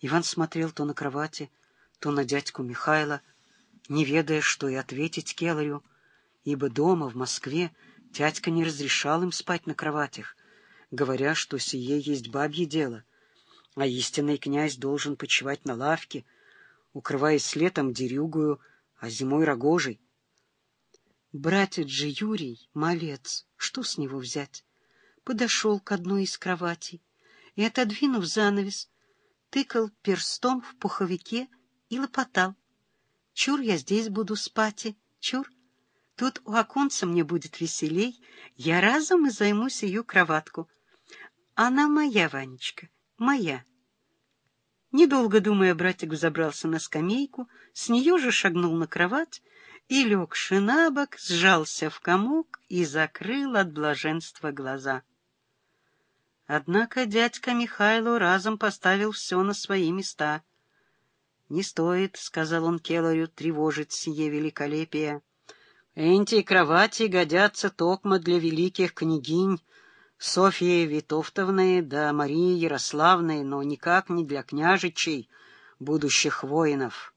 Иван смотрел то на кровати, то на дядьку Михайла, не ведая, что и ответить Келарю, ибо дома, в Москве, дядька не разрешал им спать на кроватях, говоря, что сие есть бабье дело, а истинный князь должен почивать на лавке, укрываясь летом дерюгую, а зимой рогожей. Братец же Юрий, малец, что с него взять? Подошел к одной из кроватей и, отодвинув занавес, тыкал перстом в пуховике и лопотал. Чур я здесь буду спать, чур. Тут у оконца мне будет веселей, я разом и займусь ее кроватку. Она моя, Ванечка, моя. Недолго думая, братик взобрался на скамейку, с нее же шагнул на кровать и, легши на бок, сжался в комок и закрыл от блаженства глаза. Однако дядька Михайло разом поставил все на свои места. — Не стоит, — сказал он Келарю, — тревожить сие великолепие. Эти кровати годятся токмо для великих княгинь Софьи Витовтовны да Марии Ярославны, но никак не для княжичей, будущих воинов.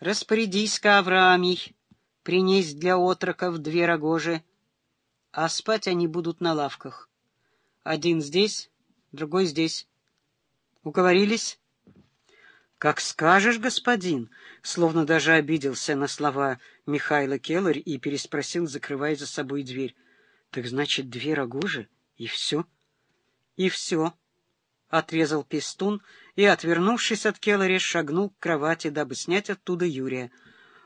Распорядись-ка, Авраамий, принесть для отроков две рогожи, а спать они будут на лавках. Один здесь, другой здесь. Уговорились? Как скажешь, господин, словно даже обиделся на слова Михайла Келларь и переспросил, закрывая за собой дверь. Так значит, две рогожи и все? И все, — отрезал Пестун и, отвернувшись от Келлари, шагнул к кровати, дабы снять оттуда Юрия.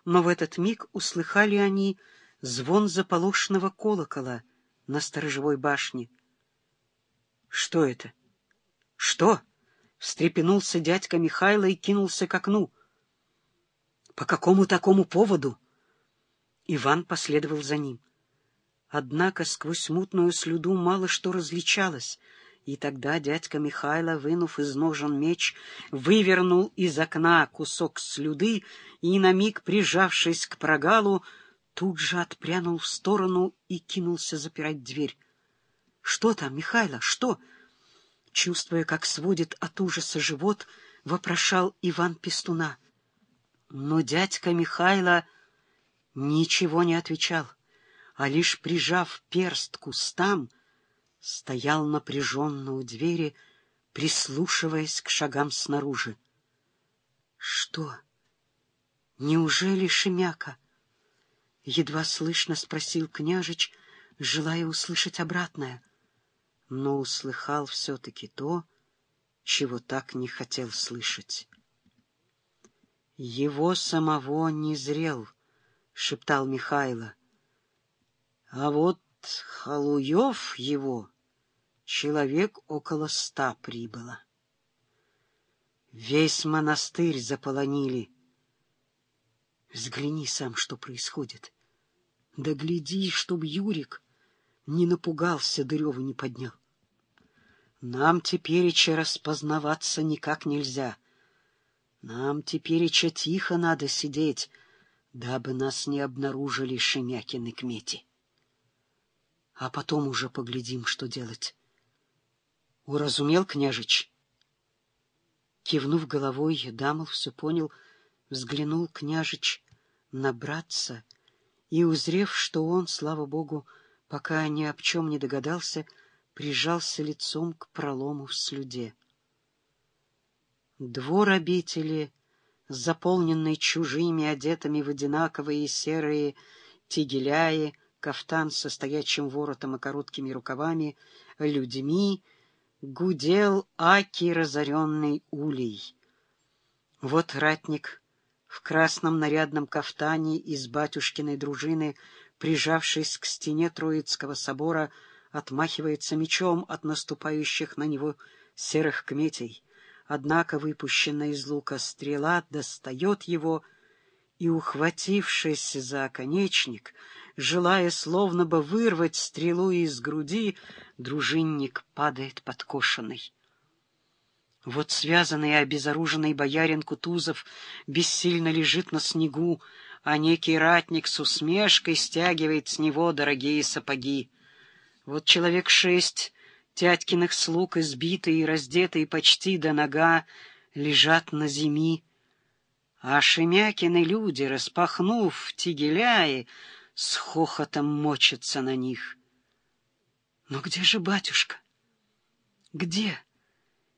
Но в этот миг услыхали они звон заполошенного колокола на сторожевой башне. Что это? Что? Встрепенулся дядька Михайло и кинулся к окну. По какому такому поводу? Иван последовал за ним. Однако сквозь мутную слюду мало что различалось, и тогда дядька Михайло, вынув из ножен меч, вывернул из окна кусок слюды и, на миг прижавшись к прогалу, тут же отпрянул в сторону и кинулся запирать дверь. Что там, Михайло, что? Чувствуя, как сводит от ужаса живот, вопрошал Иван Пестуна. Но дядька Михайло ничего не отвечал, а лишь прижав перст к кустам, стоял напряженно у двери, прислушиваясь к шагам снаружи. Что? Неужели Шемяка? Едва слышно спросил княжич, желая услышать обратное — но услыхал все-таки то, чего так не хотел слышать. «Его самого не зрел», — шептал Михайло. «А вот Халуев его человек около ста прибыло. Весь монастырь заполонили. Взгляни сам, что происходит. Да гляди, чтоб Юрик не напугался, дырёвы не поднял. Нам тепереча распознаваться никак нельзя. Нам тепереча тихо надо сидеть, дабы нас не обнаружили Шемякины кмети. А потом уже поглядим, что делать. Уразумел, княжич? Кивнув головой, Дамов все понял, взглянул княжич на братца и, узрев, что он, слава богу, пока ни об чем не догадался, прижался лицом к пролому в слюде. Двор обители, заполненный чужими, одетыми в одинаковые серые тигеляи, кафтан со стоячим воротом и короткими рукавами, людьми, гудел аки разоренный улей. Вот ратник в красном нарядном кафтане из батюшкиной дружины — прижавшись к стене Троицкого собора, отмахивается мечом от наступающих на него серых кметей. Однако выпущенная из лука стрела достает его, и, ухватившись за оконечник, желая словно бы вырвать стрелу из груди, дружинник падает подкошенный. Вот связанный и обезоруженный боярин Кутузов бессильно лежит на снегу, а некий ратник с усмешкой стягивает с него дорогие сапоги. Вот человек шесть, тятькиных слуг избитые и раздетые почти до нога, лежат на земи, а Шемякины люди, распахнув тигеляи, с хохотом мочатся на них. Но где же батюшка? Где?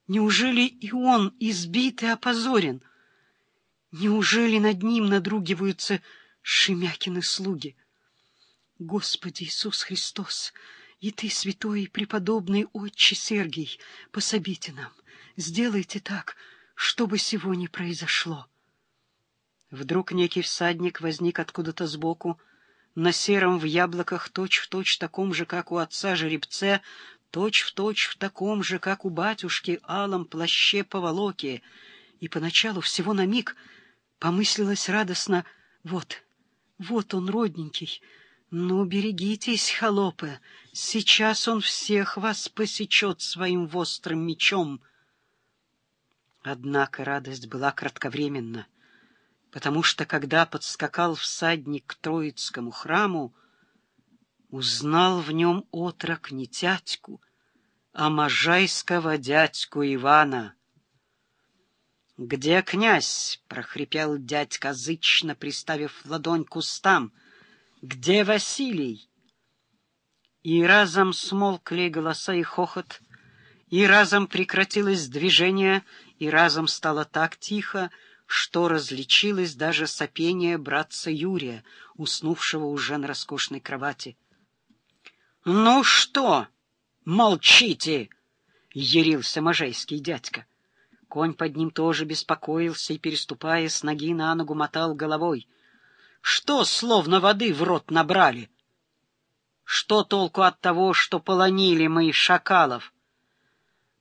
Неужели и он избит и опозорен? Неужели над ним надругиваются Шемякины слуги? Господи Иисус Христос, и Ты, святой и преподобный Отче Сергий, пособите нам, сделайте так, чтобы сего не произошло. Вдруг некий всадник возник откуда-то сбоку, на сером в яблоках точь-в-точь точь таком же, как у отца жеребце, точь-в-точь точь в таком же, как у батюшки, алом плаще поволоки, и поначалу всего на миг помыслилось радостно «Вот, вот он, родненький, ну, берегитесь, холопы, сейчас он всех вас посечет своим острым мечом». Однако радость была кратковременна потому что, когда подскакал всадник к Троицкому храму, узнал в нем отрок не тятьку, а можайского дядьку Ивана. — Где князь? — прохрипел дядька зычно, приставив ладонь к устам. — Где Василий? И разом смолкли голоса и хохот, и разом прекратилось движение, и разом стало так тихо, что различилось даже сопение братца Юрия, уснувшего уже на роскошной кровати. — Ну что, молчите! — ярился можайский дядька. Конь под ним тоже беспокоился и, переступая с ноги на ногу, мотал головой. — Что словно воды в рот набрали? Что толку от того, что полонили мы шакалов?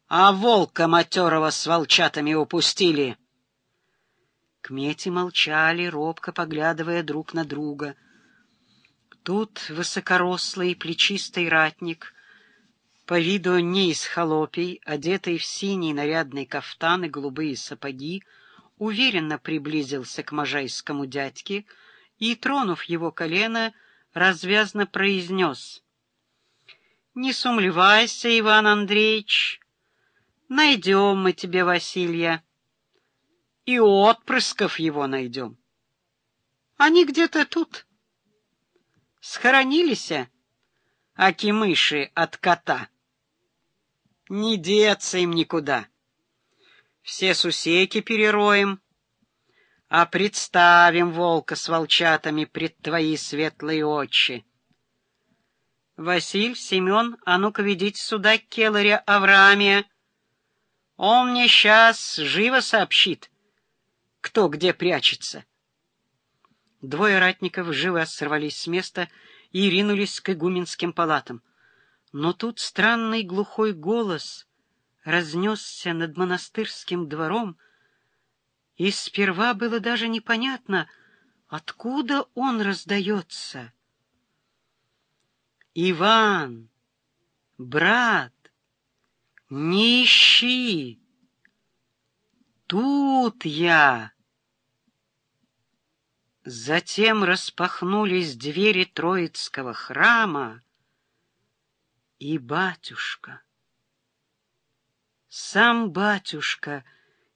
А волка матерого с волчатами упустили — Кмети молчали, робко поглядывая друг на друга. Тут высокорослый плечистый ратник, по виду не из холопий, одетый в синий нарядный кафтан и голубые сапоги, уверенно приблизился к можайскому дядьке и, тронув его колено, развязно произнес. — Не сумлевайся, Иван Андреевич, найдем мы тебе Василия и отпрысков его найдем. Они где-то тут. Схоронились, аки мыши от кота. Не деться им никуда. Все сусеки перероем, а представим волка с волчатами пред твои светлые очи. Василь, Семен, а ну-ка ведите сюда келаря Авраамия. Он мне сейчас живо сообщит — кто где прячется. Двое ратников живо сорвались с места и ринулись к игуменским палатам. Но тут странный глухой голос разнесся над монастырским двором, и сперва было даже непонятно, откуда он раздается. «Иван, брат, не ищи! Тут я!» Затем распахнулись двери Троицкого храма, и батюшка, сам батюшка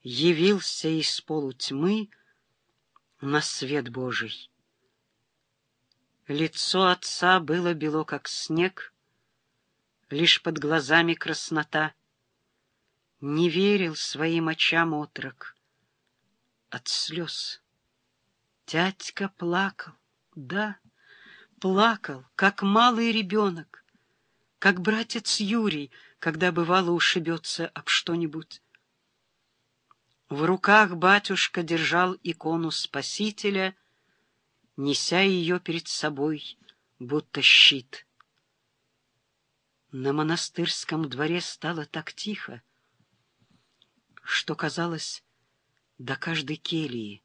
явился из полутьмы на свет Божий. Лицо отца было бело, как снег, лишь под глазами краснота. Не верил своим очам отрок от слез. Тятька плакал, да, плакал, как малый ребенок, как братец Юрий, когда бывало ушибется об что-нибудь. В руках батюшка держал икону Спасителя, неся ее перед собой, будто щит. На монастырском дворе стало так тихо, что, казалось, до каждой келии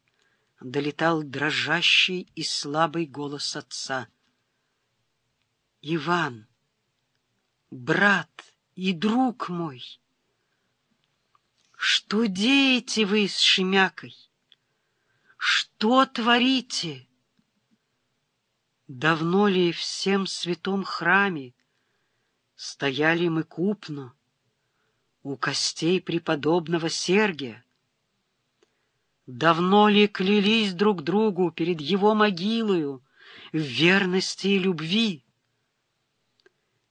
долетал дрожащий и слабый голос отца. «Иван, брат и друг мой, что деете вы с Шемякой? Что творите? Давно ли всем святом храме стояли мы купно у костей преподобного Сергия? Давно ли клялись друг другу перед его могилою в верности и любви?